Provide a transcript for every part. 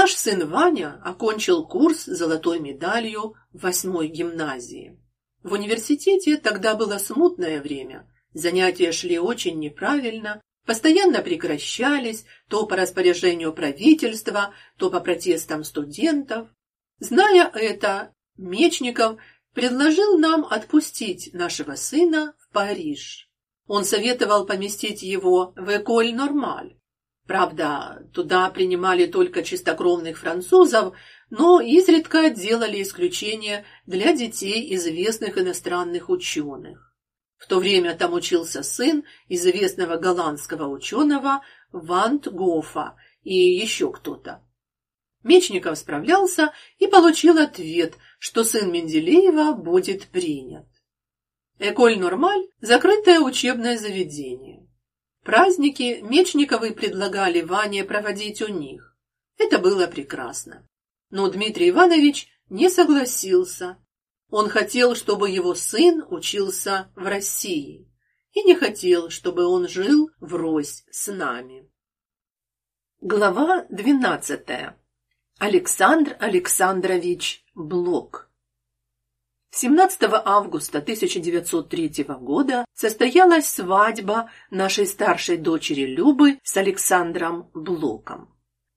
Наш сын Ваня окончил курс золотой медалью в восьмой гимназии. В университете тогда было смутное время. Занятия шли очень неправильно, постоянно прекращались, то по распоряжению правительства, то по протестам студентов. Зная это, Мечников предложил нам отпустить нашего сына в Париж. Он советовал поместить его в Эколь Нормаль. Правда, туда принимали только чистокровных французов, но изредка делали исключение для детей известных иностранных ученых. В то время там учился сын известного голландского ученого Вант Гофа и еще кто-то. Мечников справлялся и получил ответ, что сын Менделеева будет принят. Эколь Нормаль – закрытое учебное заведение. Праздники Мечниковы предлагали Ване проводить у них. Это было прекрасно. Но Дмитрий Иванович не согласился. Он хотел, чтобы его сын учился в России, и не хотел, чтобы он жил врозь с нами. Глава двенадцатая. Александр Александрович Блок 17 августа 1903 года состоялась свадьба нашей старшей дочери Любы с Александром Блоком.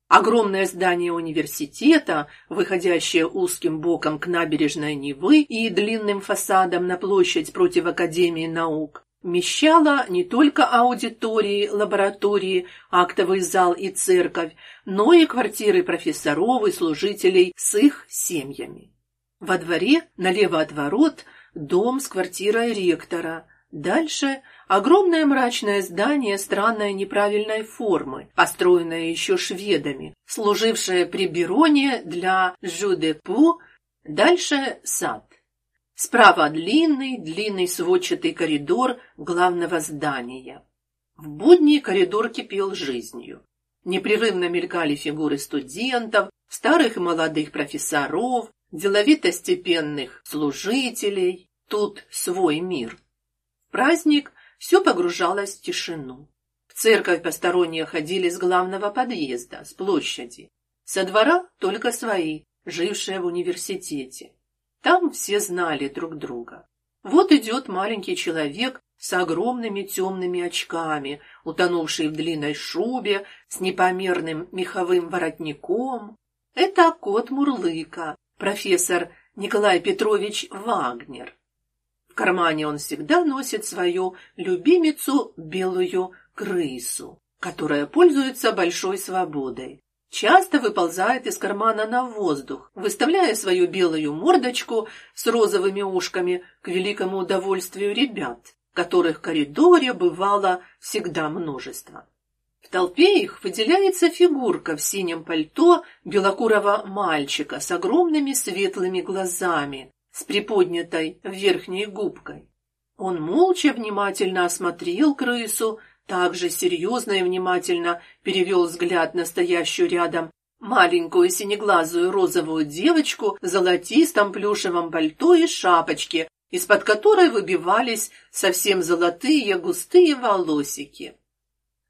Огромное здание университета, выходящее узким боком к набережной Невы и длинным фасадом на площадь против Академии наук, вмещало не только аудитории, лаборатории, актовый зал и церковь, но и квартиры профессоров и служителей с их семьями. Во дворе, налево от ворот, дом с квартирой ректора. Дальше огромное мрачное здание странной неправильной формы, построенное еще шведами, служившее при Бироне для Жудепу. Дальше сад. Справа длинный, длинный сводчатый коридор главного здания. В будни коридор кипел жизнью. Непрерывно мелькали фигуры студентов, старых и молодых профессоров, деловито-степенных служителей, тут свой мир. В праздник все погружалось в тишину. В церковь посторонние ходили с главного подъезда, с площади. Со двора только свои, жившие в университете. Там все знали друг друга. Вот идет маленький человек с огромными темными очками, утонувший в длинной шубе, с непомерным меховым воротником. Это кот Мурлыка, профессор Николай Петрович Вагнер. В кармане он всегда носит свою любимицу белую крысу, которая пользуется большой свободой. Часто выползает из кармана на воздух, выставляя свою белую мордочку с розовыми ушками к великому удовольствию ребят, которых в коридоре бывало всегда множество. В толпе их выделяется фигурка в синем пальто белокурого мальчика с огромными светлыми глазами, с приподнятой верхней губкой. Он молча внимательно осмотрел крысу, также серьезно и внимательно перевел взгляд на стоящую рядом маленькую синеглазую розовую девочку в золотистом плюшевом пальто и шапочке, из-под которой выбивались совсем золотые густые волосики.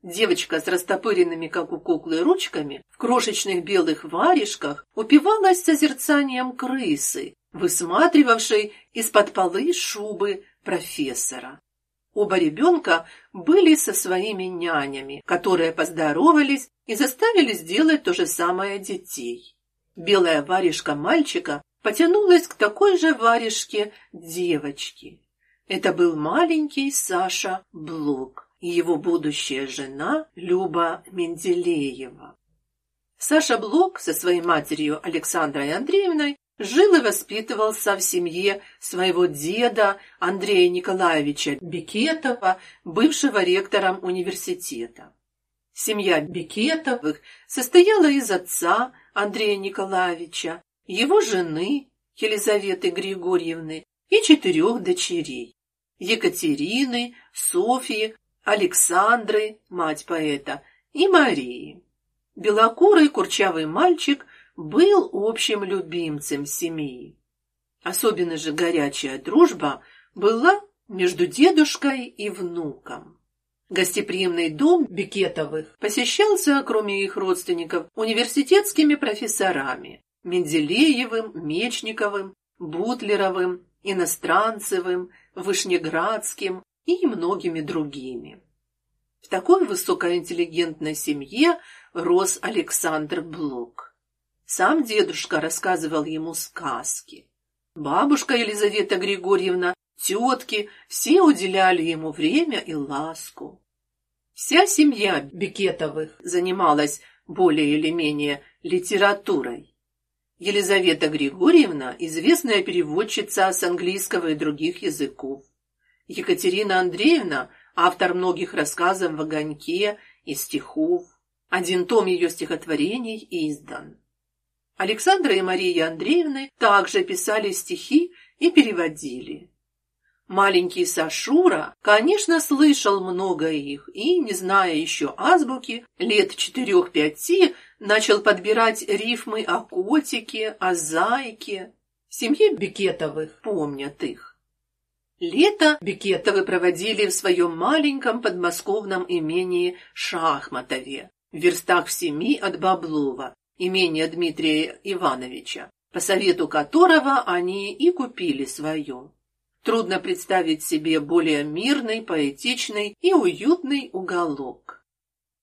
Девочка с растопыренными, как у куклы, ручками, в крошечных белых варежках, упивалась созерцанием крысы, высматривавшей из-под полы шубы профессора. Оба ребенка были со своими нянями, которые поздоровались и заставили сделать то же самое детей. Белая варежка мальчика потянулась к такой же варежке девочки. Это был маленький Саша Блок и его будущая жена Люба Менделеева. Саша Блок со своей матерью Александрой Андреевной жил и воспитывался в семье своего деда Андрея Николаевича Бекетова, бывшего ректором университета. Семья Бекетовых состояла из отца Андрея Николаевича, его жены Елизаветы Григорьевны и четырех дочерей: Екатерины, Софьи, Александры, мать поэта, и Марии. Белокурый курчавый мальчик был общим любимцем семьи. Особенно же горячая дружба была между дедушкой и внуком. Гостеприимный дом Бекетовых посещался, кроме их родственников, университетскими профессорами Менделеевым, Мечниковым, Бутлеровым, Иностранцевым, Вышнеградским и многими другими. В такой высокоинтеллигентной семье рос Александр Блок. Сам дедушка рассказывал ему сказки. Бабушка Елизавета Григорьевна, тетки, все уделяли ему время и ласку. Вся семья Бекетовых занималась более или менее литературой. Елизавета Григорьевна – известная переводчица с английского и других языков. Екатерина Андреевна – автор многих рассказов в огоньке и стихов. Один том ее стихотворений издан. Александра и Мария Андреевны также писали стихи и переводили. Маленький Сашура, конечно, слышал много их и, не зная еще азбуки, лет четырех-пяти начал подбирать рифмы о котике, о зайке. В семье Бекетовых помнят их. Лето Бекетовы проводили в своем маленьком подмосковном имении Шахматове, в верстах в семи от Баблова, имение Дмитрия Ивановича, по совету которого они и купили свое. Трудно представить себе более мирный, поэтичный и уютный уголок.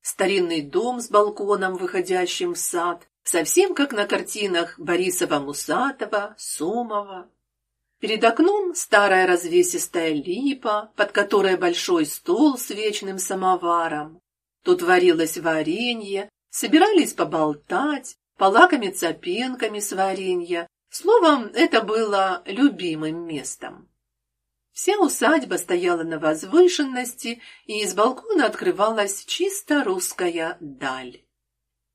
Старинный дом с балконом, выходящим в сад, совсем как на картинах Борисова-Мусатова, Сомова. Перед окном старая развесистая липа, под которой большой стол с вечным самоваром. Тут варилось варенье, собирались поболтать, полакомиться пенками с варенья. Словом, это было любимым местом. Вся усадьба стояла на возвышенности, и из балкона открывалась чисто русская даль.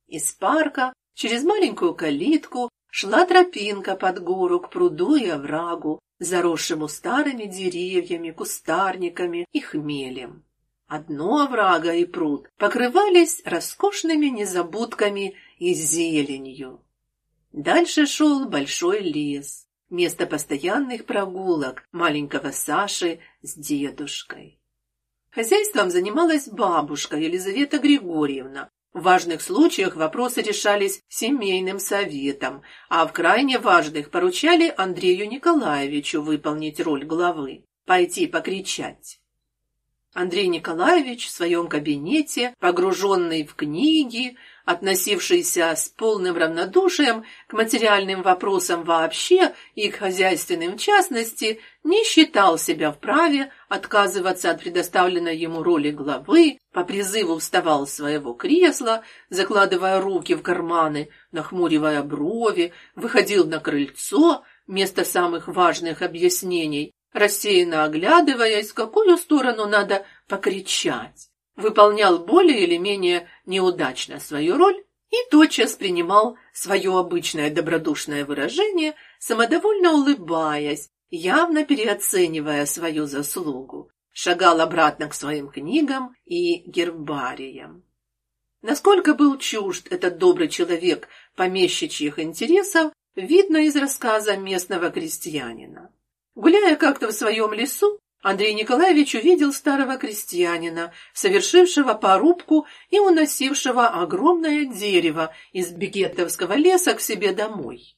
Из парка через маленькую калитку шла тропинка под гору к пруду и оврагу, заросшему старыми деревьями, кустарниками и хмелем. Одно оврага и пруд покрывались роскошными незабудками и зеленью. Дальше шел большой лес, место постоянных прогулок маленького Саши с дедушкой. Хозяйством занималась бабушка Елизавета Григорьевна. В важных случаях вопросы решались семейным советом, а в крайне важных поручали Андрею Николаевичу выполнить роль главы, пойти покричать. Андрей Николаевич в своем кабинете, погруженный в книги, относившийся с полным равнодушием к материальным вопросам вообще и к хозяйственным в частности, не считал себя вправе отказываться от предоставленной ему роли главы, по призыву вставал с своего кресла, закладывая руки в карманы, нахмуривая брови, выходил на крыльцо, место самых важных объяснений, рассеянно оглядываясь, в какую сторону надо покричать. Выполнял более или менее неудачно свою роль и тотчас принимал свое обычное добродушное выражение, самодовольно улыбаясь, явно переоценивая свою заслугу. Шагал обратно к своим книгам и гербариям. Насколько был чужд этот добрый человек помещичьих интересов, видно из рассказа местного крестьянина. Гуляя как-то в своем лесу, Андрей Николаевич увидел старого крестьянина, совершившего порубку и уносившего огромное дерево из Бекетовского леса к себе домой.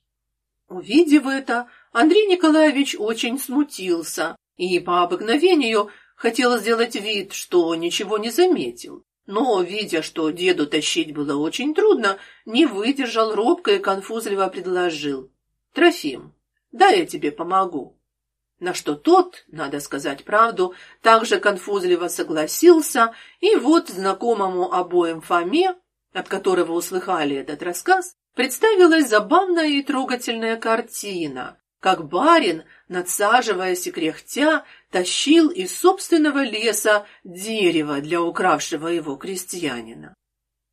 Увидев это, Андрей Николаевич очень смутился и по обыкновению хотел сделать вид, что ничего не заметил. Но, видя, что деду тащить было очень трудно, не выдержал робко и конфузливо предложил. «Трофим, дай я тебе помогу». На что тот, надо сказать правду, также конфузливо согласился, и вот знакомому обоим Фоме, от которого услыхали этот рассказ, представилась забавная и трогательная картина, как барин, надсаживаясь и кряхтя, тащил из собственного леса дерево для укравшего его крестьянина.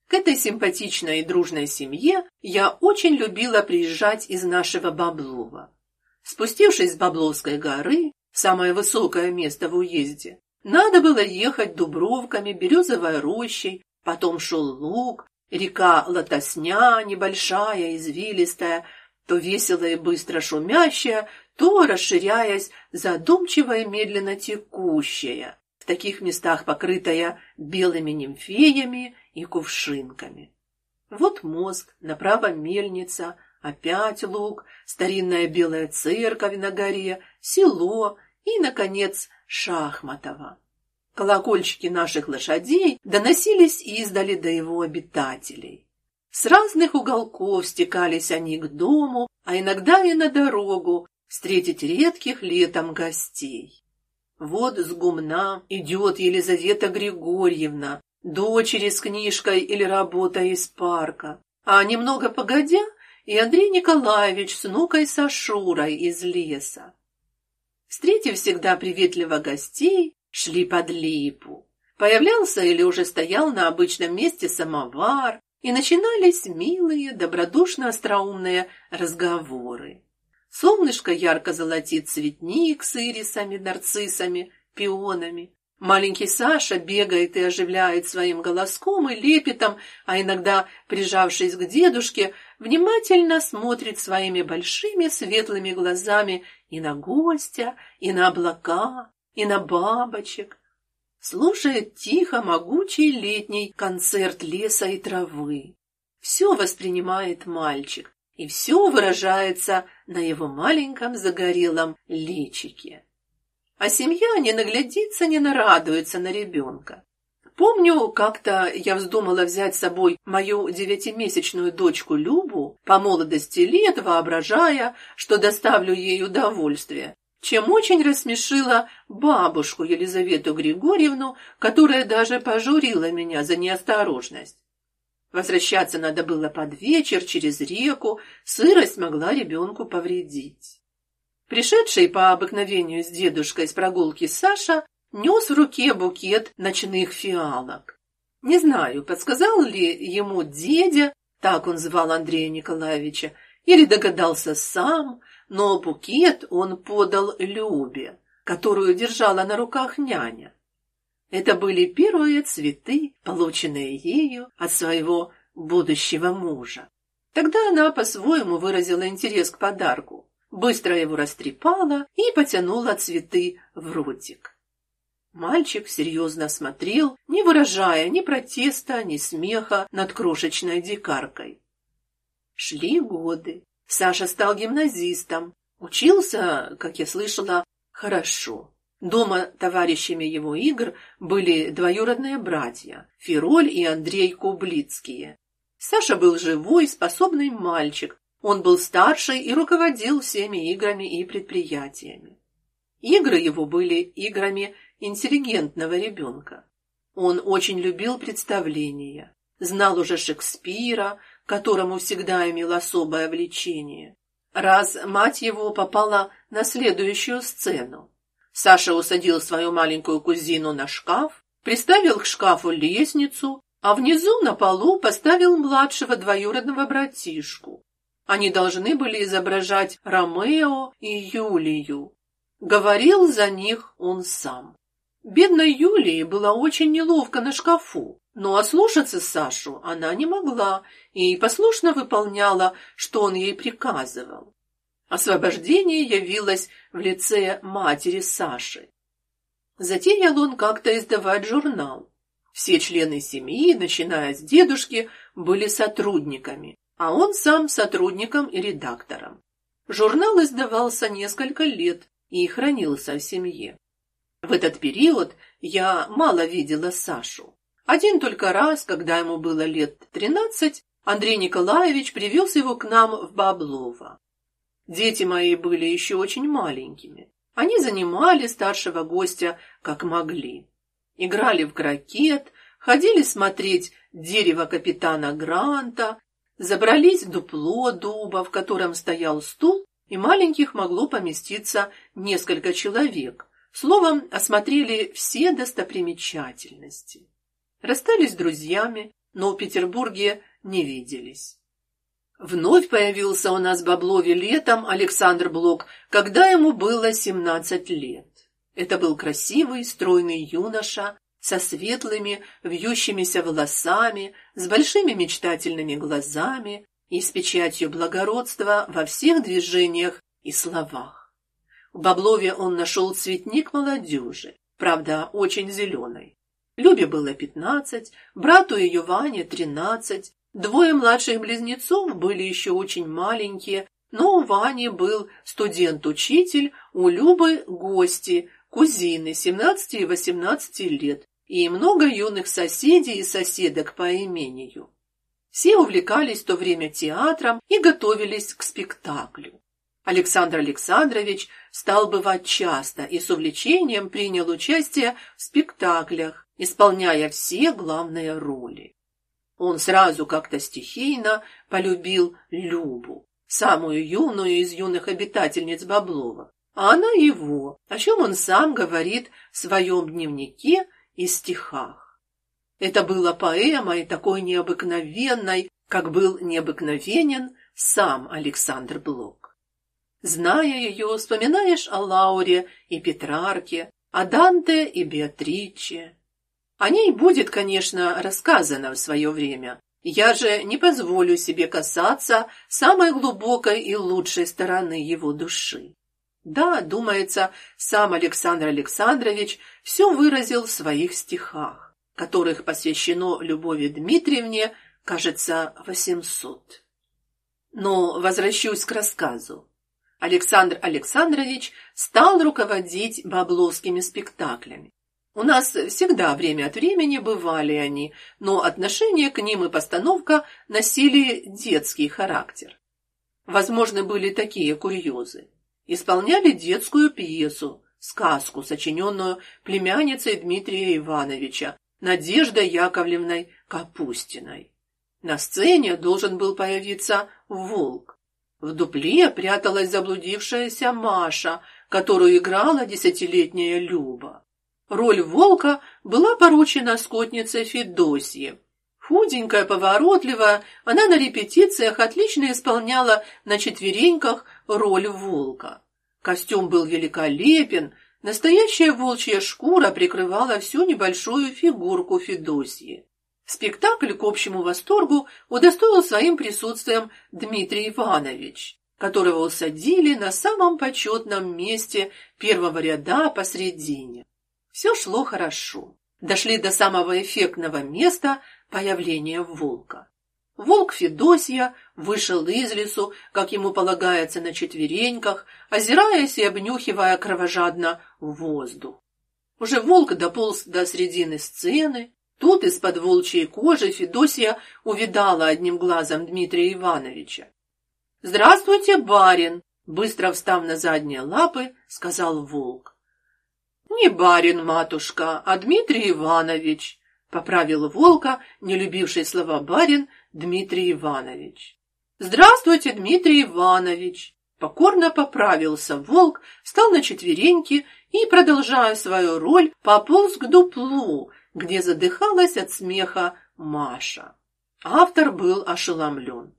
К этой симпатичной и дружной семье я очень любила приезжать из нашего Баблова. Спустившись с Бабловской горы, самое высокое место в уезде, надо было ехать Дубровками, Березовой рощей, потом шел луг, река Лотосня, небольшая, извилистая, то весело и быстро шумящая, то, расширяясь, задумчиво и медленно текущая. в таких местах покрытая белыми нимфеями и кувшинками. Вот мост, направо мельница, опять луг, старинная белая церковь на горе, село и, наконец, Шахматово. Колокольчики наших лошадей доносились издали до его обитателей. С разных уголков стекались они к дому, а иногда и на дорогу встретить редких летом гостей. Вот с гумна идет Елизавета Григорьевна, дочери с книжкой или работой из парка. А немного погодя, и Андрей Николаевич с внукой Сашурой из леса. Встретив всегда приветливо гостей, шли под липу. Появлялся или уже стоял на обычном месте самовар, и начинались милые, добродушно-остроумные разговоры. Солнышко ярко золотит цветник с ирисами, нарциссами, пионами. Маленький Саша бегает и оживляет своим голоском и лепетом, а иногда, прижавшись к дедушке, внимательно смотрит своими большими светлыми глазами и на гостя, и на облака, и на бабочек. Слушает тихо могучий летний концерт леса и травы. Все воспринимает мальчик, и все выражается на его маленьком загорелом личике. А семья не наглядится, не нарадуется на ребенка. Помню, как-то я вздумала взять с собой мою девятимесячную дочку Любу, по молодости лет воображая, что доставлю ей удовольствие, чем очень рассмешила бабушку Елизавету Григорьевну, которая даже пожурила меня за неосторожность. Возвращаться надо было под вечер через реку, сырость могла ребенку повредить. Пришедший по обыкновению с дедушкой с прогулки Саша нес в руке букет ночных фиалок. Не знаю, подсказал ли ему дедя, так он звал Андрея Николаевича, или догадался сам, но букет он подал Любе, которую держала на руках няня. Это были первые цветы, полученные ею от своего будущего мужа. Тогда она по-своему выразила интерес к подарку, быстро его растрепала и потянула цветы в ротик. Мальчик серьезно смотрел, не выражая ни протеста, ни смеха над крошечной дикаркой. Шли годы. Саша стал гимназистом. Учился, как я слышала, хорошо. Дома товарищами его игр были двоюродные братья Фироль и Андрей Кублицкие. Саша был живой, способный мальчик. Он был старший и руководил всеми играми и предприятиями. Игры его были играми интеллигентного ребенка. Он очень любил представления, знал уже Шекспира, которому всегда имел особое влечение. Раз мать его попала на следующую сцену. Саша усадил свою маленькую кузину на шкаф, приставил к шкафу лестницу, а внизу на полу поставил младшего двоюродного братишку. Они должны были изображать Ромео и Юлию. Говорил за них он сам. Бедной Юлии было очень неловко на шкафу, но ослушаться Сашу она не могла и послушно выполняла, что он ей приказывал. Освобождение явилось в лице матери Саши. Затеял он как-то издавать журнал. Все члены семьи, начиная с дедушки, были сотрудниками, а он сам сотрудником и редактором. Журнал издавался несколько лет и хранился в семье. В этот период я мало видела Сашу. Один только раз, когда ему было лет тринадцать, Андрей Николаевич привез его к нам в Баблово. Дети мои были еще очень маленькими. Они занимали старшего гостя как могли. Играли в крокет, ходили смотреть дерево капитана Гранта, забрались в дупло дуба, в котором стоял стул, и маленьких могло поместиться несколько человек – Словом, осмотрели все достопримечательности. Расстались с друзьями, но в Петербурге не виделись. Вновь появился у нас Баблове летом Александр Блок, когда ему было 17 лет. Это был красивый, стройный юноша со светлыми, вьющимися волосами, с большими мечтательными глазами и с печатью благородства во всех движениях и словах. В Баблове он нашел цветник молодежи. правда, очень зеленой. Любе было пятнадцать, брату ее Ване тринадцать, двое младших близнецов были еще очень маленькие, но у Вани был студент-учитель, у Любы гости, кузины семнадцати и восемнадцати лет, и много юных соседей и соседок по имению. Все увлекались в то время театром и готовились к спектаклю. Александр Александрович стал бывать часто и с увлечением принял участие в спектаклях, исполняя все главные роли. Он сразу как-то стихийно полюбил Любу самую юную из юных обитательниц Баблова, а она его, о чем он сам говорит в своем дневнике и стихах. Это была поэма и такой необыкновенной, как был необыкновенен сам Александр Блок. Зная ее, вспоминаешь о Лауре и Петрарке, о Данте и Беатриче. О ней будет, конечно, рассказано в свое время, я же не позволю себе касаться самой глубокой и лучшей стороны его души. Да, думается, сам Александр Александрович все выразил в своих стихах, которых посвящено Любови Дмитриевне, кажется, восемьсот. Но возвращусь к рассказу. Александр Александрович стал руководить бабловскими спектаклями. У нас всегда время от времени бывали они, но отношение к ним и постановка носили детский характер. Возможно, были такие курьезы. Исполняли детскую пьесу, сказку, сочиненную племянницей Дмитрия Ивановича, Надеждой Яковлевной Капустиной. На сцене должен был появиться волк. В дупле пряталась заблудившаяся Маша, которую играла десятилетняя Люба. Роль волка была поручена скотнице Федосье. Худенькая, поворотливая, она на репетициях отлично исполняла на четвереньках роль волка. Костюм был великолепен, настоящая волчья шкура прикрывала всю небольшую фигурку Федосьи. Спектакль к общему восторгу удостоил своим присутствием Дмитрий Иванович, которого усадили на самом почетном месте первого ряда посредине. Все шло хорошо. Дошли до самого эффектного места появления волка. Волк Федосья вышел из лесу, как ему полагается, на четвереньках, озираясь и обнюхивая кровожадно воздух. Уже волк дополз до середины сцены. Тут из-под волчьей кожи Федосья увидала одним глазом Дмитрия Ивановича. «Здравствуйте, барин!» Быстро встав на задние лапы, сказал волк. Не барин, матушка, а Дмитрий Иванович, поправил волка, не любивший слова барин, Дмитрий Иванович. Здравствуйте, Дмитрий Иванович. Покорно поправился волк, встал на четвереньки и, продолжая свою роль, пополз к дуплу, где задыхалась от смеха Маша. Автор был ошеломлен.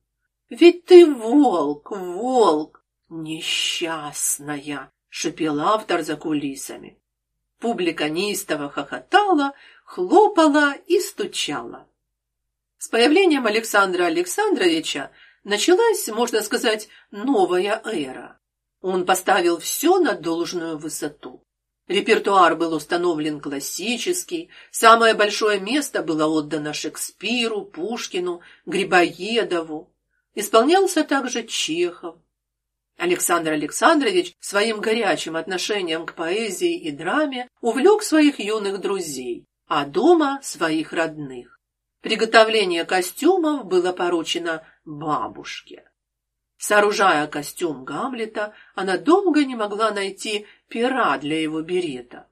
«Ведь ты волк, волк!» «Несчастная!» — шипел автор за кулисами. Публика неистово хохотала, хлопала и стучала. С появлением Александра Александровича началась, можно сказать, новая эра. Он поставил все на должную высоту. Репертуар был установлен классический, самое большое место было отдано Шекспиру, Пушкину, Грибоедову. Исполнялся также Чехов. Александр Александрович своим горячим отношением к поэзии и драме увлек своих юных друзей, а дома своих родных. Приготовление костюмов было поручено бабушке. Сооружая костюм Гамлета, она долго не могла найти пера для его берета.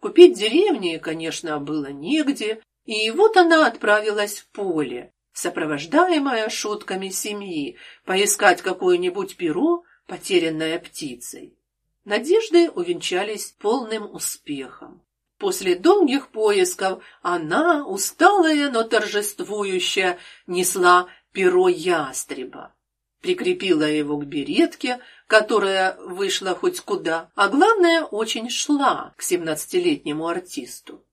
Купить в деревне, конечно, было негде, и вот она отправилась в поле, сопровождаемая шутками семьи, поискать какое-нибудь перо, потерянная птицей. Надежды увенчались полным успехом. После долгих поисков она, усталая, но торжествующая, несла перо ястреба. Прикрепила его к беретке, которая вышла хоть куда, а главное, очень шла к семнадцатилетнему артисту.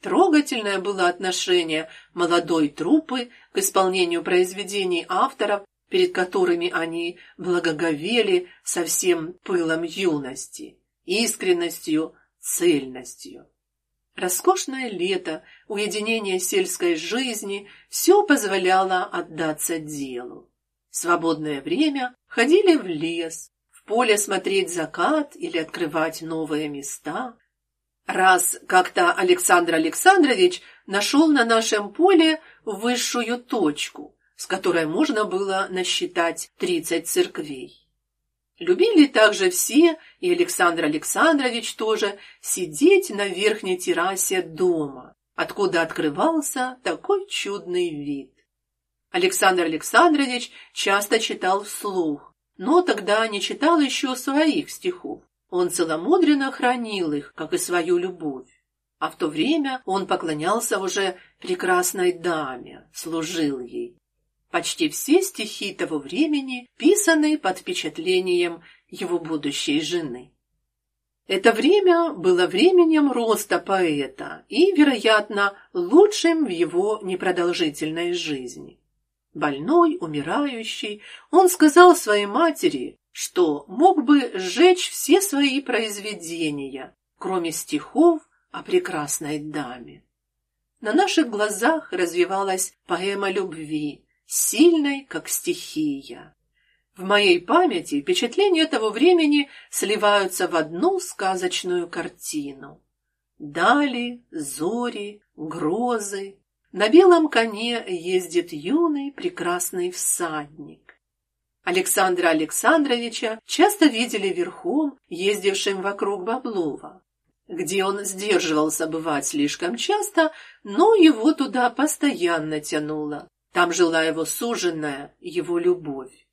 Трогательное было отношение молодой труппы к исполнению произведений авторов перед которыми они благоговели со всем пылом юности, искренностью, цельностью. Роскошное лето, уединение сельской жизни все позволяло отдаться делу. Свободное время ходили в лес, в поле смотреть закат или открывать новые места. Раз как-то Александр Александрович нашел на нашем поле высшую точку, с которой можно было насчитать тридцать церквей. Любили также все, и Александр Александрович тоже, сидеть на верхней террасе дома, откуда открывался такой чудный вид. Александр Александрович часто читал вслух, но тогда не читал еще своих стихов. Он целомудренно хранил их, как и свою любовь. А в то время он поклонялся уже прекрасной даме, служил ей. Почти все стихи того времени писаны под впечатлением его будущей жены. Это время было временем роста поэта и, вероятно, лучшим в его непродолжительной жизни. Больной, умирающий, он сказал своей матери, что мог бы сжечь все свои произведения, кроме стихов о прекрасной даме. На наших глазах развивалась поэма любви, сильной, как стихия. В моей памяти впечатления того времени сливаются в одну сказочную картину. Дали, зори, грозы. На белом коне ездит юный прекрасный всадник. Александра Александровича часто видели верхом, ездившим вокруг Баблова, где он сдерживался бывать слишком часто, но его туда постоянно тянуло. Там жила его суженая, его любовь.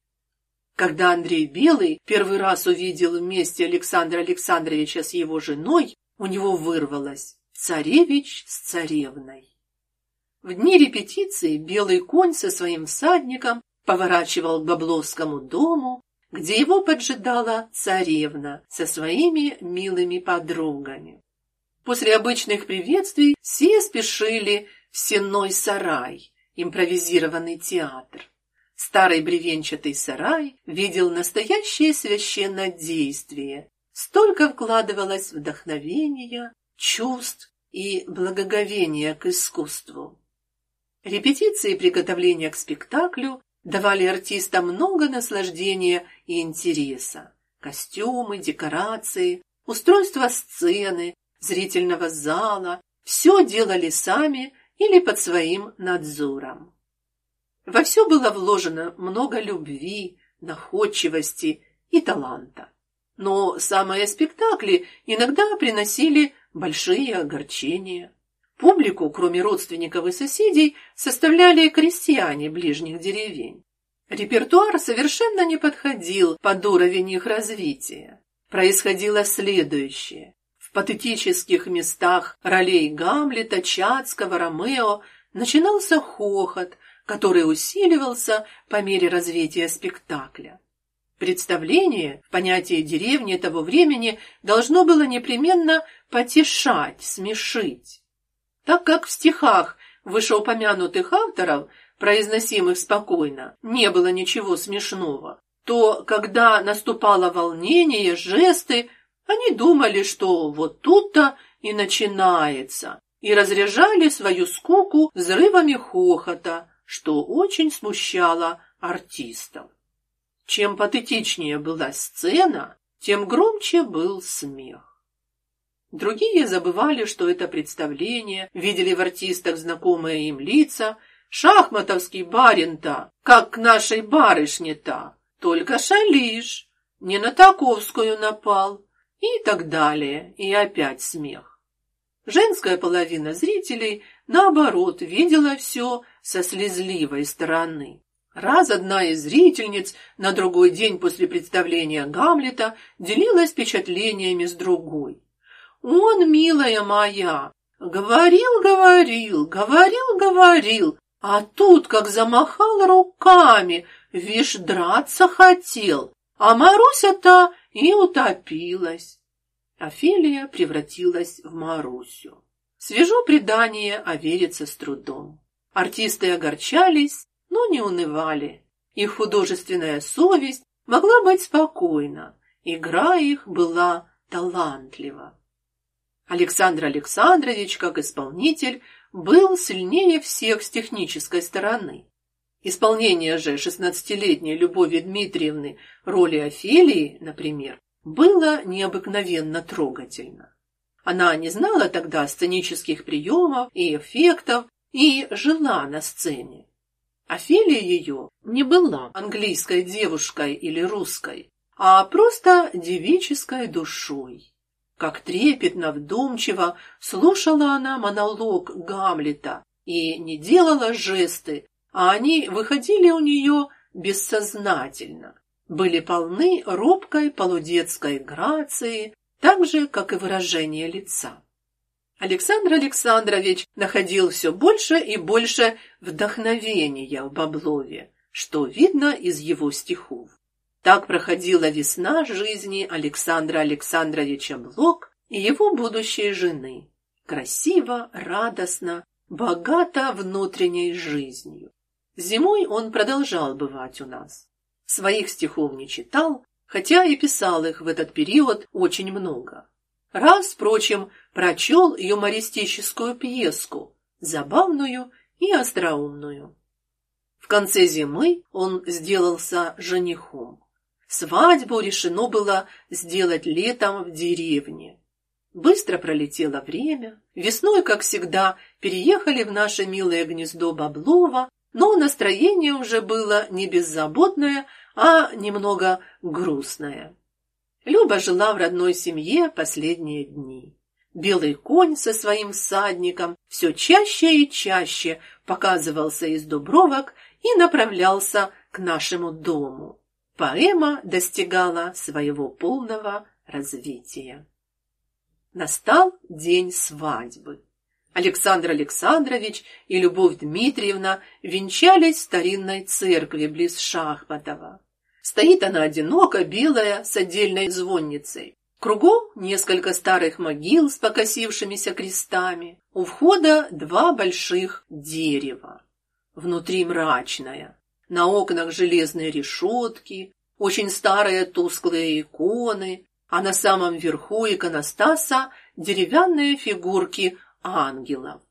Когда Андрей Белый первый раз увидел вместе Александра Александровича с его женой, у него вырвалось «Царевич с царевной». В дни репетиции белый конь со своим всадником поворачивал к Бабловскому дому, где его поджидала царевна со своими милыми подругами. После обычных приветствий все спешили в сенной сарай, импровизированный театр. Старый бревенчатый сарай видел настоящее священное действие. Столько вкладывалось вдохновения, чувств и благоговения к искусству. Репетиции и приготовления к спектаклю давали артистам много наслаждения и интереса. Костюмы, декорации, устройство сцены, зрительного зала – все делали сами или под своим надзором. Во все было вложено много любви, находчивости и таланта. Но самые спектакли иногда приносили большие огорчения. Публику, кроме родственников и соседей, составляли крестьяне ближних деревень. Репертуар совершенно не подходил под уровень их развития. Происходило следующее. В патетических местах ролей Гамлета, Чацкого, Ромео начинался хохот, который усиливался по мере развития спектакля. Представление в понятии деревни того времени должно было непременно потешать, смешить. Так как в стихах вышеупомянутых авторов, произносимых спокойно, не было ничего смешного, то, когда наступало волнение, жесты, они думали, что вот тут-то и начинается, и разряжали свою скуку взрывами хохота, что очень смущало артистов. Чем патетичнее была сцена, тем громче был смех. Другие забывали, что это представление, видели в артистах знакомые им лица, шахматовский барин-то, как к нашей барышне-то, только шалишь, не на Таковскую напал, и так далее, и опять смех. Женская половина зрителей, наоборот, видела все со слезливой стороны. Раз одна из зрительниц на другой день после представления Гамлета делилась впечатлениями с другой. «Он, милая моя, говорил, говорил, говорил, говорил, а тут как замахал руками, вишь, драться хотел, а Маруся-то и утопилась. Офелия превратилась в Марусю. Свежо предание, а верится с трудом. Артисты огорчались, но не унывали. Их художественная совесть могла быть спокойна. Игра их была талантлива. Александр Александрович, как исполнитель, был сильнее всех с технической стороны. Исполнение же шестнадцатилетней Любови Дмитриевны роли Офелии, например, было необыкновенно трогательно. Она не знала тогда сценических приемов и эффектов и жила на сцене. Офелия ее не была английской девушкой или русской, а просто девической душой. Как трепетно, вдумчиво слушала она монолог Гамлета и не делала жесты, а они выходили у нее бессознательно, были полны робкой полудетской грации, так же, как и выражение лица. Александр Александрович находил все больше и больше вдохновения в Баблове, что видно из его стихов. Так проходила весна жизни Александра Александровича Блок и его будущей жены. Красиво, радостно, богато внутренней жизнью. Зимой он продолжал бывать у нас. Своих стихов не читал, хотя и писал их в этот период очень много. Раз, впрочем, прочел юмористическую пьеску, забавную и остроумную. В конце зимы он сделался женихом. Свадьбу решено было сделать летом в деревне. Быстро пролетело время. Весной, как всегда, переехали в наше милое гнездо Баблова, но настроение уже было не беззаботное, а немного грустное. Люба жила в родной семье последние дни. Белый конь со своим всадником все чаще и чаще показывался из Дубровок и направлялся к нашему дому поэма достигала своего полного развития. Настал день свадьбы. Александр Александрович и Любовь Дмитриевна венчались в старинной церкви близ Шахматова. Стоит она одиноко, белая, с отдельной звонницей. Кругом несколько старых могил с покосившимися крестами. У входа два больших дерева. Внутри мрачная. На окнах железные решетки, очень старые тусклые иконы, а на самом верху иконостаса деревянные фигурки ангелов.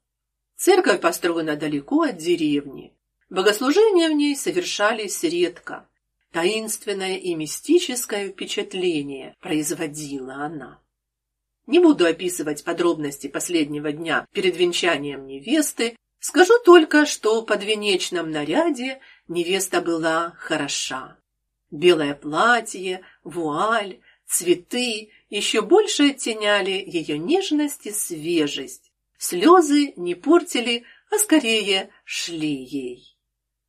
Церковь построена далеко от деревни. Богослужения в ней совершались редко. Таинственное и мистическое впечатление производила она. Не буду описывать подробности последнего дня перед венчанием невесты, скажу только, что в подвенечном наряде невеста была хороша. Белое платье, вуаль, цветы еще больше оттеняли ее нежность и свежесть. Слезы не портили, а скорее шли ей.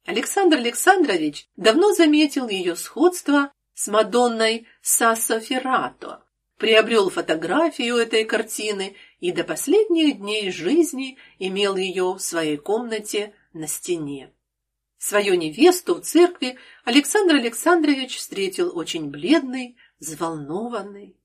Александр Александрович давно заметил ее сходство с Мадонной Сассо Феррато, приобрел фотографию этой картины и до последних дней жизни имел ее в своей комнате на стене. Свою невесту в церкви Александр Александрович встретил очень бледный, взволнованный.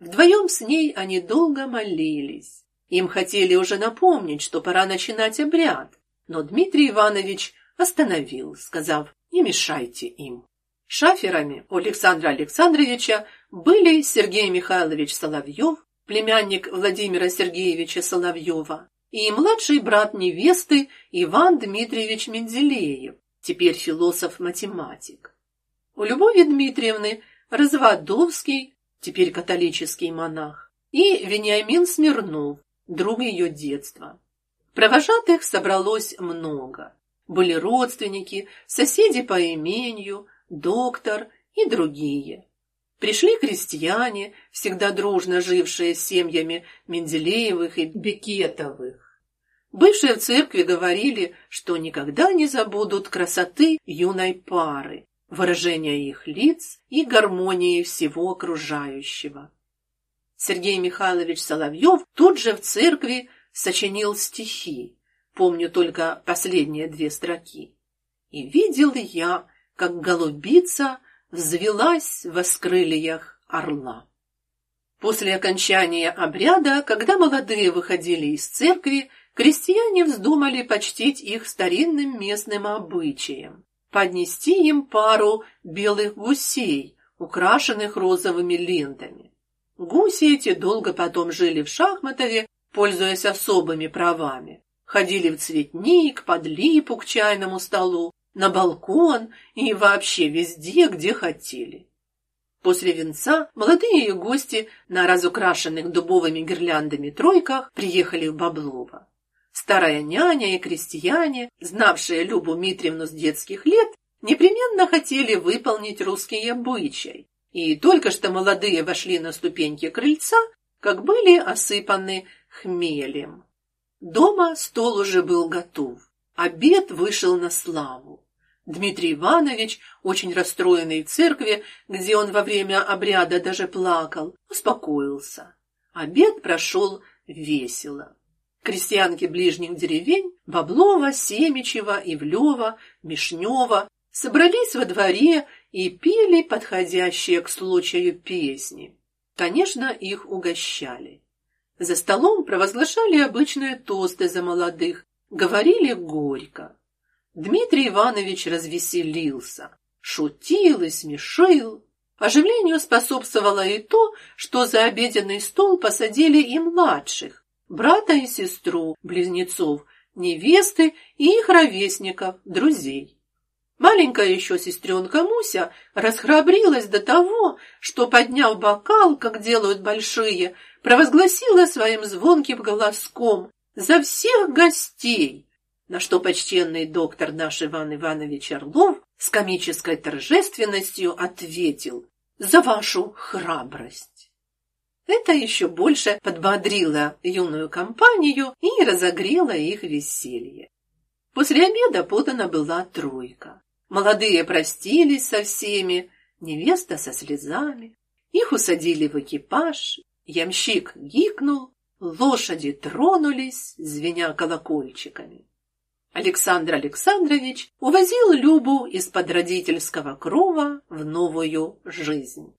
Вдвоем с ней они долго молились. Им хотели уже напомнить, что пора начинать обряд, но Дмитрий Иванович остановил, сказав: "Не мешайте им". Шаферами у Александра Александровича были Сергей Михайлович Соловьев, племянник Владимира Сергеевича Соловьева, и младший брат невесты Иван Дмитриевич Менделеев, теперь философ-математик. У Любови Дмитриевны Разводовский, теперь католический монах, и Вениамин Смирнов, друг ее детства. Провожатых собралось много. Были родственники, соседи по имению, доктор и другие. Пришли крестьяне, всегда дружно жившие семьями Менделеевых и Бекетовых. Бывшие в церкви говорили, что никогда не забудут красоты юной пары, выражения их лиц и гармонии всего окружающего. Сергей Михайлович Соловьев тут же в церкви сочинил стихи. Помню только последние две строки. И видел я, как голубица взвелась в скрыльях орла. После окончания обряда, когда молодые выходили из церкви, крестьяне вздумали почтить их старинным местным обычаем, поднести им пару белых гусей, украшенных розовыми лентами. Гуси эти долго потом жили в Шахматове, пользуясь особыми правами. Ходили в цветник, под липу к чайному столу, на балкон и вообще везде, где хотели. После венца молодые гости на разукрашенных дубовыми гирляндами тройках приехали в Баблово. Старая няня и крестьяне, знавшие Любу Митриевну с детских лет, непременно хотели выполнить русский обычай. И только что молодые вошли на ступеньки крыльца, как были осыпаны хмелем. Дома стол уже был готов. Обед вышел на славу. Дмитрий Иванович, очень расстроенный в церкви, где он во время обряда даже плакал, успокоился. Обед прошел весело. Крестьянки ближних деревень Баблова, Семичева, Ивлева, Мишнева собрались во дворе и пели подходящие к случаю песни. Конечно, их угощали. За столом провозглашали обычные тосты за молодых, говорили горько. Дмитрий Иванович развеселился, шутил и смешил. Оживлению способствовало и то, что за обеденный стол посадили и младших, брата и сестру, близнецов, невесты и их ровесников, друзей. Маленькая еще сестренка Муся расхрабрилась до того, что, подняв бокал, как делают большие, провозгласила своим звонким голоском «За всех гостей!» на что почтенный доктор наш Иван Иванович Орлов с комической торжественностью ответил «За вашу храбрость!» Это еще больше подбодрило юную компанию и разогрело их веселье. После обеда подана была тройка. Молодые простились со всеми, невеста со слезами. Их усадили в экипаж, ямщик гикнул, лошади тронулись, звеня колокольчиками. Александр Александрович увозил Любу из-под родительского крова в новую жизнь.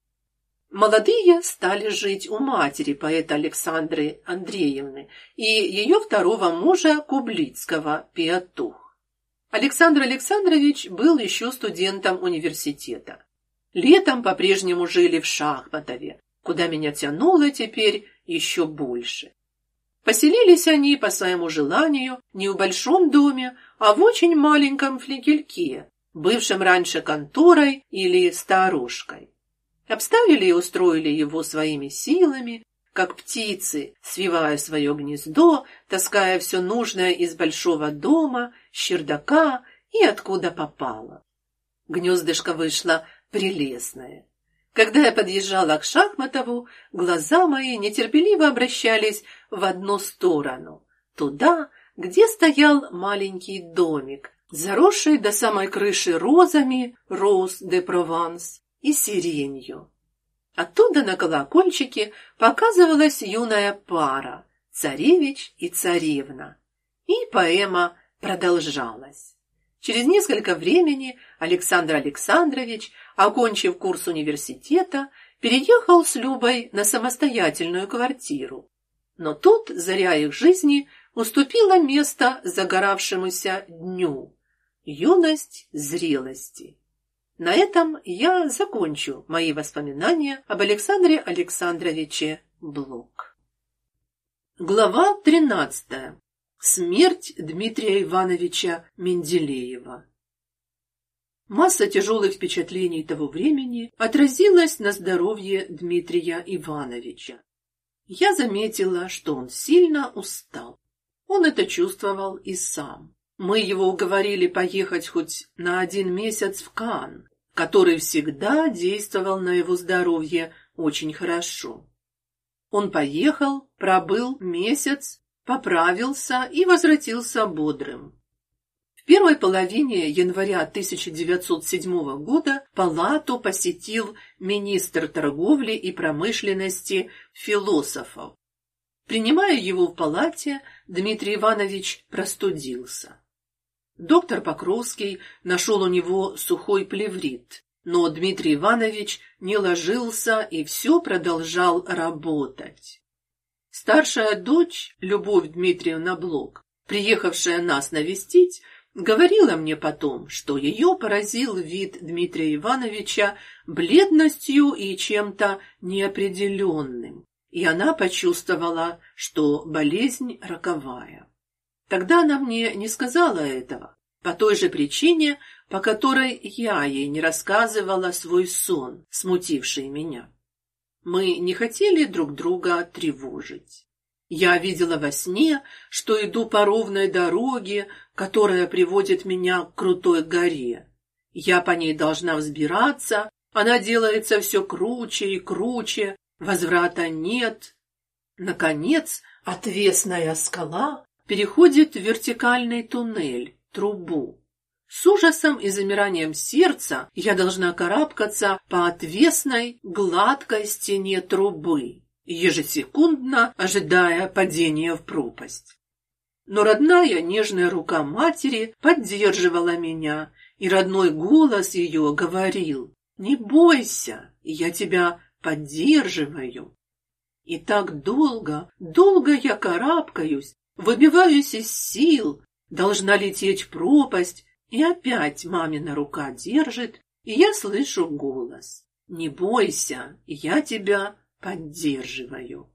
Молодые стали жить у матери поэта Александры Андреевны и ее второго мужа Кублицкого Пиатух. Александр Александрович был еще студентом университета. Летом по-прежнему жили в Шахматове, куда меня тянуло теперь еще больше. Поселились они по своему желанию не в большом доме, а в очень маленьком флигельке, бывшем раньше конторой или сторожкой. Обставили и устроили его своими силами, как птицы, свивая свое гнездо, таская все нужное из большого дома, с чердака и откуда попало. Гнездышко вышло прелестное. Когда я подъезжала к Шахматову, глаза мои нетерпеливо обращались в одну сторону, туда, где стоял маленький домик, заросший до самой крыши розами, роз де Прованс и сиренью. Оттуда на колокольчике показывалась юная пара, царевич и царевна. И поэма продолжалась. Через несколько времени Александр Александрович, окончив курс университета, переехал с Любой на самостоятельную квартиру. Но тут заря их жизни уступила место загоравшемуся дню – юность зрелости. На этом я закончу мои воспоминания об Александре Александровиче Блок. Глава 13. Смерть Дмитрия Ивановича Менделеева. Масса тяжелых впечатлений того времени отразилась на здоровье Дмитрия Ивановича. Я заметила, что он сильно устал. Он это чувствовал и сам. Мы его уговорили поехать хоть на один месяц в Кан, который всегда действовал на его здоровье очень хорошо. Он поехал, пробыл месяц, поправился и возвратился бодрым. В первой половине января 1907 года палату посетил министр торговли и промышленности Философов. Принимая его в палате, Дмитрий Иванович простудился. Доктор Покровский нашел у него сухой плеврит, но Дмитрий Иванович не ложился и все продолжал работать. Старшая дочь, Любовь Дмитриевна Блок, приехавшая нас навестить, говорила мне потом, что ее поразил вид Дмитрия Ивановича бледностью и чем-то неопределенным, и она почувствовала, что болезнь роковая. Тогда она мне не сказала этого, по той же причине, по которой я ей не рассказывала свой сон, смутивший меня. Мы не хотели друг друга тревожить. Я видела во сне, что иду по ровной дороге, которая приводит меня к крутой горе. Я по ней должна взбираться, она делается все круче и круче, возврата нет. Наконец, отвесная скала переходит в вертикальный туннель, трубу. С ужасом и замиранием сердца я должна карабкаться по отвесной, гладкой стене трубы, ежесекундно ожидая падения в пропасть. Но родная нежная рука матери поддерживала меня, и родной голос ее говорил: "Не бойся, я тебя поддерживаю". И так долго, долго я карабкаюсь, выбиваюсь из сил, должна лететь в пропасть, и опять мамина рука держит, и я слышу голос. «Не бойся, я тебя поддерживаю».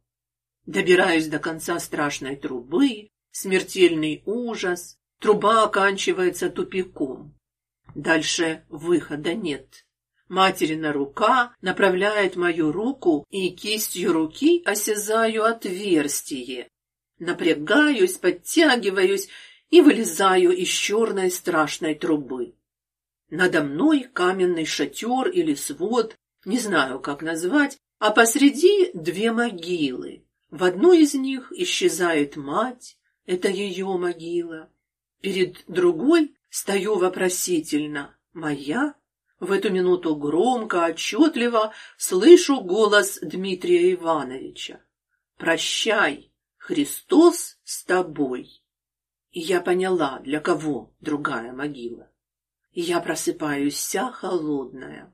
Добираюсь до конца страшной трубы, смертельный ужас, труба оканчивается тупиком. Дальше выхода нет. Материна рука направляет мою руку, и кистью руки осязаю отверстие. Напрягаюсь, подтягиваюсь и вылезаю из черной страшной трубы. Надо мной каменный шатер или свод, не знаю, как назвать, а посреди две могилы. В одной из них исчезает мать, это ее могила. Перед другой стою вопросительно. Моя? В эту минуту громко, отчетливо слышу голос Дмитрия Ивановича. Прощай, Христос с тобой. И я поняла, для кого другая могила. И я просыпаюсь вся холодная.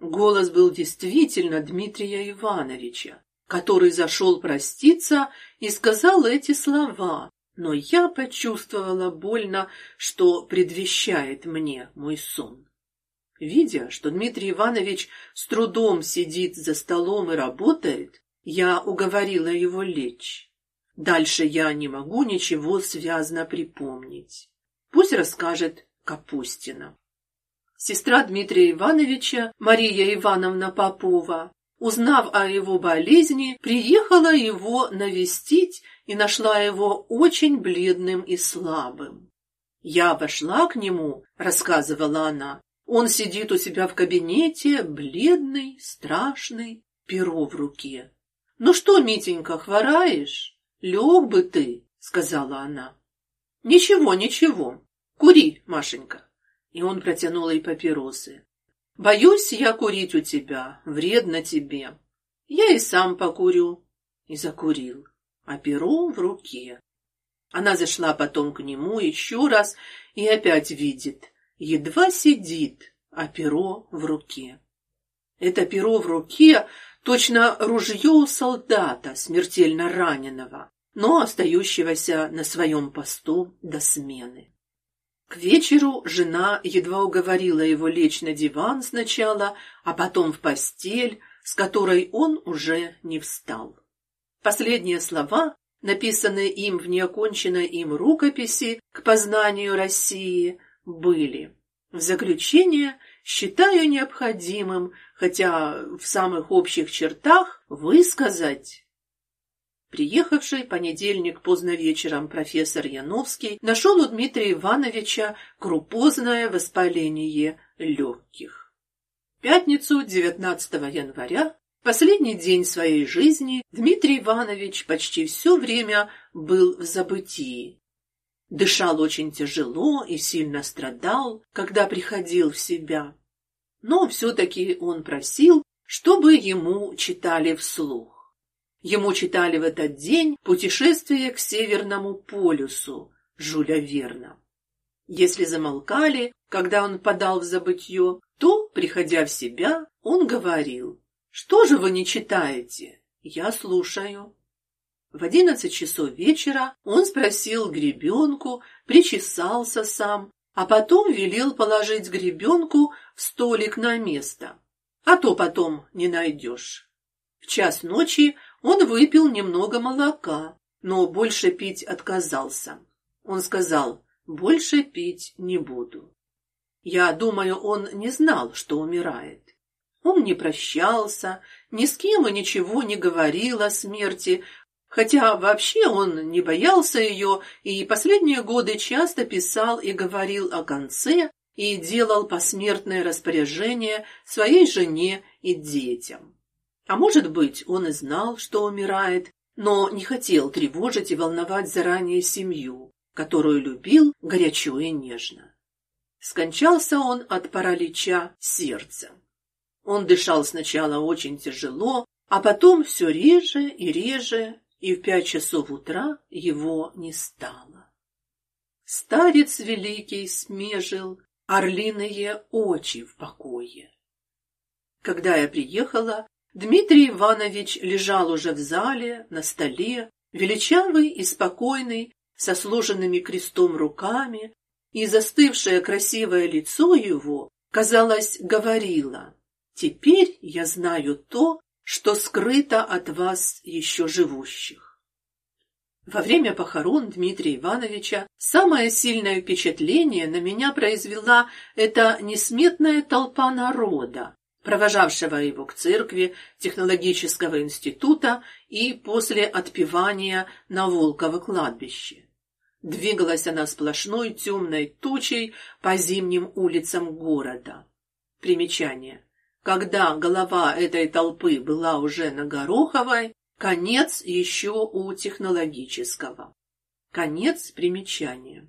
Голос был действительно Дмитрия Ивановича, который зашел проститься и сказал эти слова, но я почувствовала больно, что предвещает мне мой сон. Видя, что Дмитрий Иванович с трудом сидит за столом и работает, я уговорила его лечь. Дальше я не могу ничего связно припомнить. Пусть расскажет Капустина. Сестра Дмитрия Ивановича, Мария Ивановна Попова, узнав о его болезни, приехала его навестить и нашла его очень бледным и слабым. Я вошла к нему, рассказывала она. Он сидит у себя в кабинете, бледный, страшный, перо в руке. Ну что, Митенька, хвораешь? Лег бы ты, сказала она. Ничего, ничего. Кури, Машенька. И он протянул ей папиросы. Боюсь я курить у тебя, вредно тебе. Я и сам покурю. И закурил, а перо в руке. Она зашла потом к нему еще раз и опять видит, едва сидит, а перо в руке. Это перо в руке точно ружье солдата, смертельно раненого, но остающегося на своем посту до смены. К вечеру жена едва уговорила его лечь на диван сначала, а потом в постель, с которой он уже не встал. Последние слова, написанные им в неоконченной им рукописи к познанию России, были: в заключение считаю необходимым, хотя в самых общих чертах, высказать Приехавший понедельник поздно вечером профессор Яновский нашел у Дмитрия Ивановича крупозное воспаление легких. пятницу 19 января, последний день своей жизни, Дмитрий Иванович почти все время был в забытии. Дышал очень тяжело и сильно страдал, когда приходил в себя. Но все-таки он просил, чтобы ему читали вслух. Ему читали в этот день «Путешествие к Северному полюсу» Жюля Верна. Если замолкали, когда он падал в забытье, то, приходя в себя, он говорил «Что же вы не читаете? Я слушаю». В одиннадцать часов вечера он спросил гребенку, причесался сам, а потом велел положить гребенку в столик на место, а то потом не найдешь. В час ночи он выпил немного молока, но больше пить отказался. Он сказал, больше пить не буду. Я думаю, он не знал, что умирает. Он не прощался, ни с кем и ничего не говорил о смерти, хотя вообще он не боялся ее и последние годы часто писал и говорил о конце и делал посмертное распоряжение своей жене и детям. А может быть, он и знал, что умирает, но не хотел тревожить и волновать заранее семью, которую любил горячо и нежно. Скончался он от паралича сердца. Он дышал сначала очень тяжело, а потом все реже и реже, и в пять часов утра его не стало. Старец великий смежил орлиные очи в покое. Когда я приехала, Дмитрий Иванович лежал уже в зале, на столе, величавый и спокойный, со сложенными крестом руками, и застывшее красивое лицо его, казалось, говорило Теперь я знаю то, что скрыто от вас еще живущих. Во время похорон Дмитрия Ивановича самое сильное впечатление на меня произвела эта несметная толпа народа, провожавшего его к церкви технологического института и после отпевания на Волково кладбище. Двигалась она сплошной темной тучей по зимним улицам города. Примечание. Когда голова этой толпы была уже на Гороховой, конец еще у технологического. Конец примечания.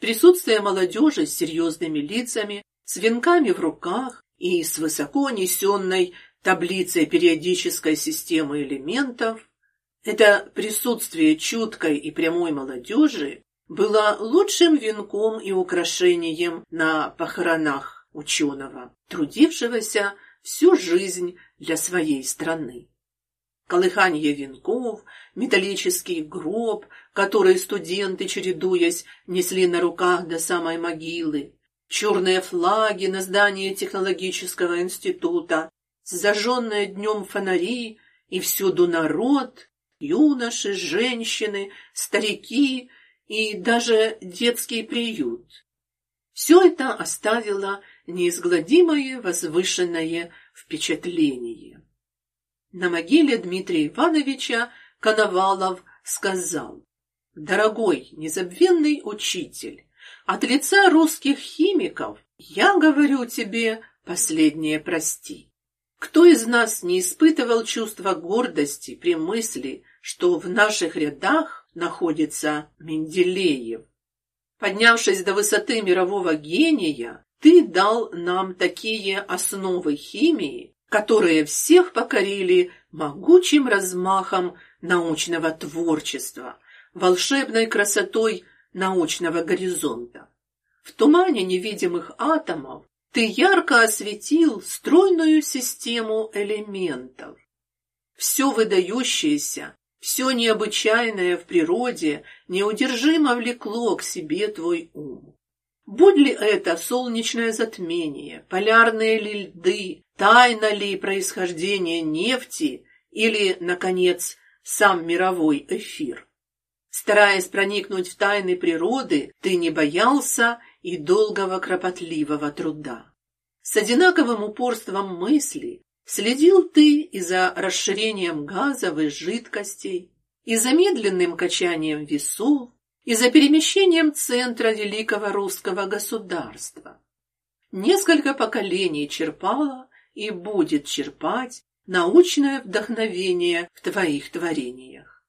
Присутствие молодежи с серьезными лицами, с венками в руках и с высоко несенной таблицей периодической системы элементов, это присутствие чуткой и прямой молодежи было лучшим венком и украшением на похоронах ученого, трудившегося всю жизнь для своей страны. Колыханье венков, металлический гроб, который студенты, чередуясь, несли на руках до самой могилы, черные флаги на здании технологического института, зажженные днем фонари, и всюду народ, юноши, женщины, старики и даже детский приют. Все это оставило неизгладимое возвышенное впечатление. На могиле Дмитрия Ивановича Коновалов сказал: "Дорогой, незабвенный учитель, от лица русских химиков я говорю тебе последнее прости. Кто из нас не испытывал чувства гордости при мысли, что в наших рядах находится Менделеев? Поднявшись до высоты мирового гения, ты дал нам такие основы химии, которые всех покорили могучим размахом научного творчества, волшебной красотой научного горизонта. В тумане невидимых атомов ты ярко осветил стройную систему элементов. Все выдающееся, все необычайное в природе неудержимо влекло к себе твой ум. Будь ли это солнечное затмение, полярные ли льды, тайна ли происхождение нефти или, наконец, сам мировой эфир. Стараясь проникнуть в тайны природы, ты не боялся и долгого кропотливого труда. С одинаковым упорством мысли следил ты и за расширением газовых жидкостей, и за медленным качанием весов, и за перемещением центра великого русского государства. Несколько поколений черпало и будет черпать научное вдохновение в твоих творениях.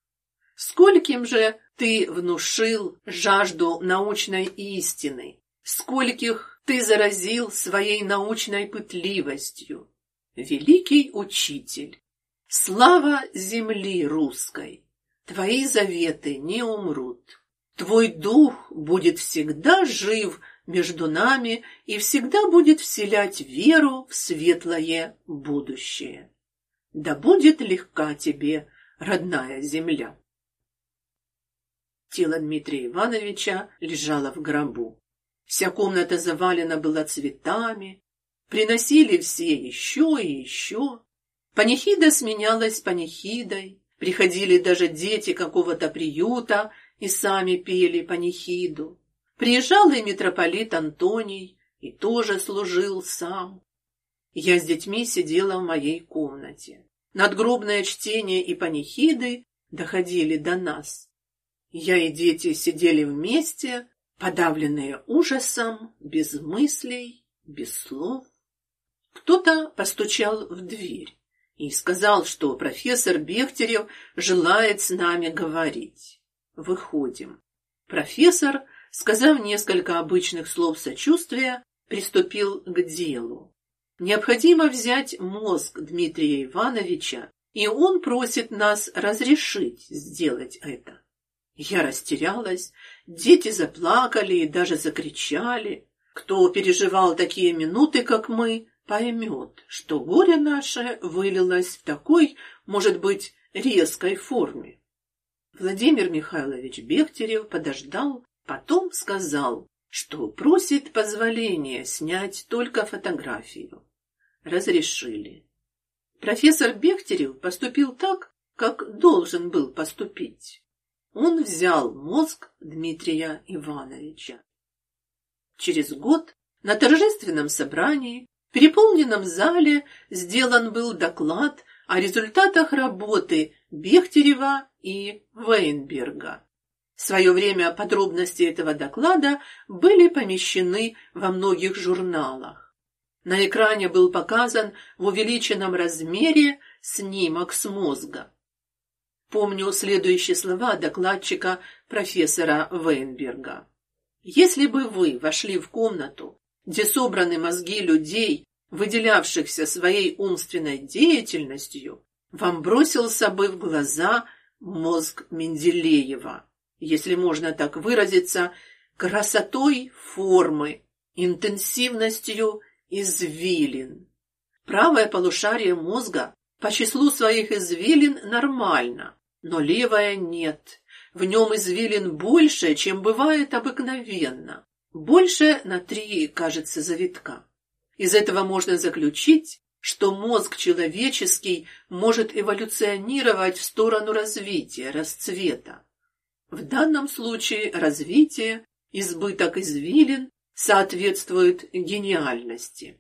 Скольким же ты внушил жажду научной истины, скольких ты заразил своей научной пытливостью. Великий учитель, слава земли русской, твои заветы не умрут. Твой дух будет всегда жив между нами и всегда будет вселять веру в светлое будущее. Да будет легка тебе, родная земля. Тело Дмитрия Ивановича лежало в гробу. Вся комната завалена была цветами. Приносили все еще и еще. Панихида сменялась панихидой. Приходили даже дети какого-то приюта и сами пели панихиду. Приезжал и митрополит Антоний и тоже служил сам. Я с детьми сидела в моей комнате. Надгробное чтение и панихиды доходили до нас. Я и дети сидели вместе, подавленные ужасом, без мыслей, без слов. Кто-то постучал в дверь и сказал, что профессор Бехтерев желает с нами говорить. Выходим. Профессор, сказав несколько обычных слов сочувствия, приступил к делу. Необходимо взять мозг Дмитрия Ивановича, и он просит нас разрешить сделать это. Я растерялась, дети заплакали и даже закричали. Кто переживал такие минуты, как мы, поймет, что горе наше вылилось в такой, может быть, резкой форме. Владимир Михайлович Бехтерев подождал, потом сказал, что просит позволения снять только фотографию. Разрешили. Профессор Бехтерев поступил так, как должен был поступить. Он взял мозг Дмитрия Ивановича. Через год на торжественном собрании в переполненном зале сделан был доклад о результатах работы Бехтерева и Вейнберга. В свое время подробности этого доклада были помещены во многих журналах. На экране был показан в увеличенном размере снимок с мозга. Помню следующие слова докладчика профессора Вейнберга. Если бы вы вошли в комнату, где собраны мозги людей, выделявшихся своей умственной деятельностью, вам бросился бы в глаза мозг Менделеева если можно так выразиться, красотой формы, интенсивностью извилин. Правое полушарие мозга по числу своих извилин нормально, но левое нет. В нем извилин больше, чем бывает обыкновенно. Больше на три, кажется, завитка. Из этого можно заключить, что мозг человеческий может эволюционировать в сторону развития, расцвета. В данном случае развитие, избыток извилин соответствует гениальности.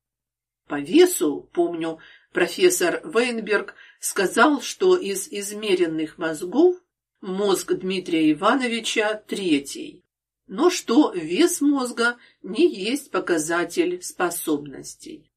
По весу, помню, профессор Вейнберг сказал, что из измеренных мозгов мозг Дмитрия Ивановича третий, но что вес мозга не есть показатель способностей.